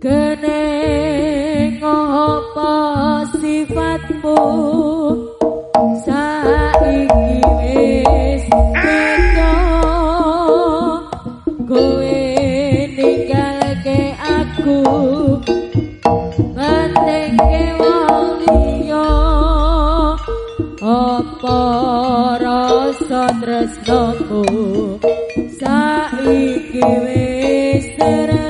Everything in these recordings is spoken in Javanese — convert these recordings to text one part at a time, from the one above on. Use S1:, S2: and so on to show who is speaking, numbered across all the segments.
S1: Gene ngopo sifatmu? Saiki wis beda. Kowe ninggalke aku. Mentingke wong liya. Apa rasa saïc i vés terres.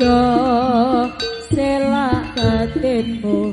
S1: selak katimu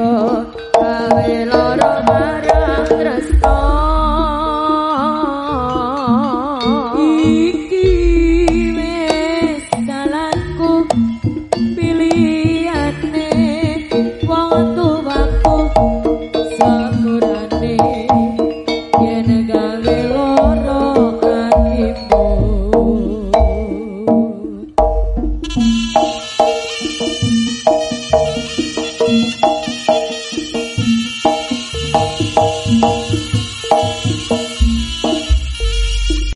S1: 我。